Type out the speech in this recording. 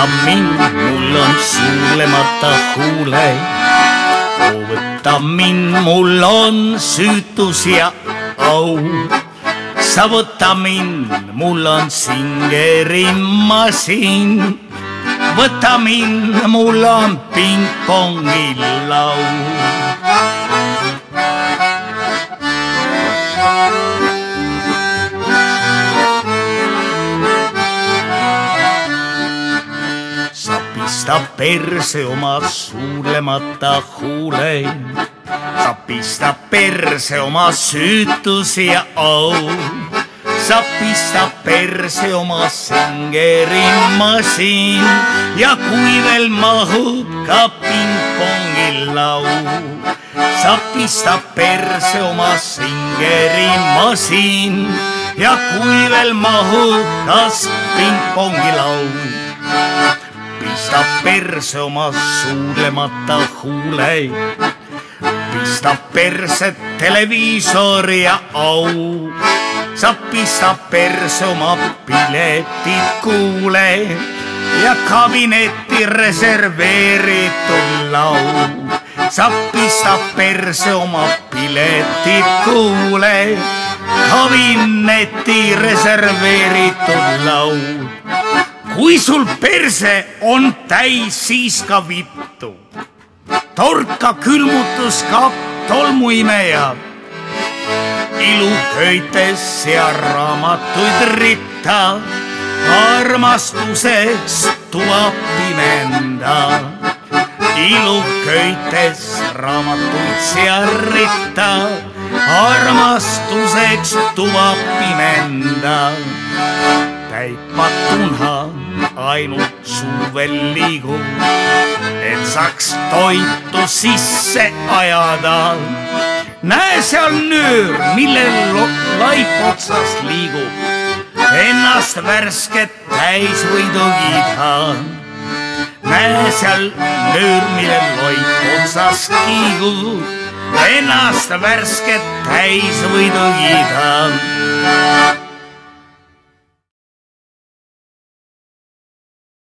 Võta mind, mul on suulemata huule. Võta mind, mul on süütus ja au. Sa võta mind, mul on singerimma siin. Võta mind, mul on pingpongilaul. Pista perse oma suulemata huule. sa pista perse oma süütus ja au. sa pista perse oma singerimasin ja kui veel mahub ka pingpongilaud sa pista perse oma singerimasin ja kui veel mahub kas pingpongilaud pista perse oma suulemata huule. pista perse televiisor ja au. sa pista perse oma piletid kuule ja kabinetti reserveeritud laud. sa pista perse oma piletid kuule, kabinetti reserveeritud laud kui sul perse on täis, siis ka vittu. torka külmutuskapp, tolmuimeja. iluköites ja raamatuid ritta, armastuseks tuba pimenda. iluköites raamatuid ja ritta, armastuseks tuba pimenda täitmatuna ainult suvel liigub, et saaks toitu sisse ajada. näe seal nöör, millel laip otsas liigub, ennast värsket täis võidukida. näe seal nöör, millel laip otsas kiigub, ennast värsket täis võidukida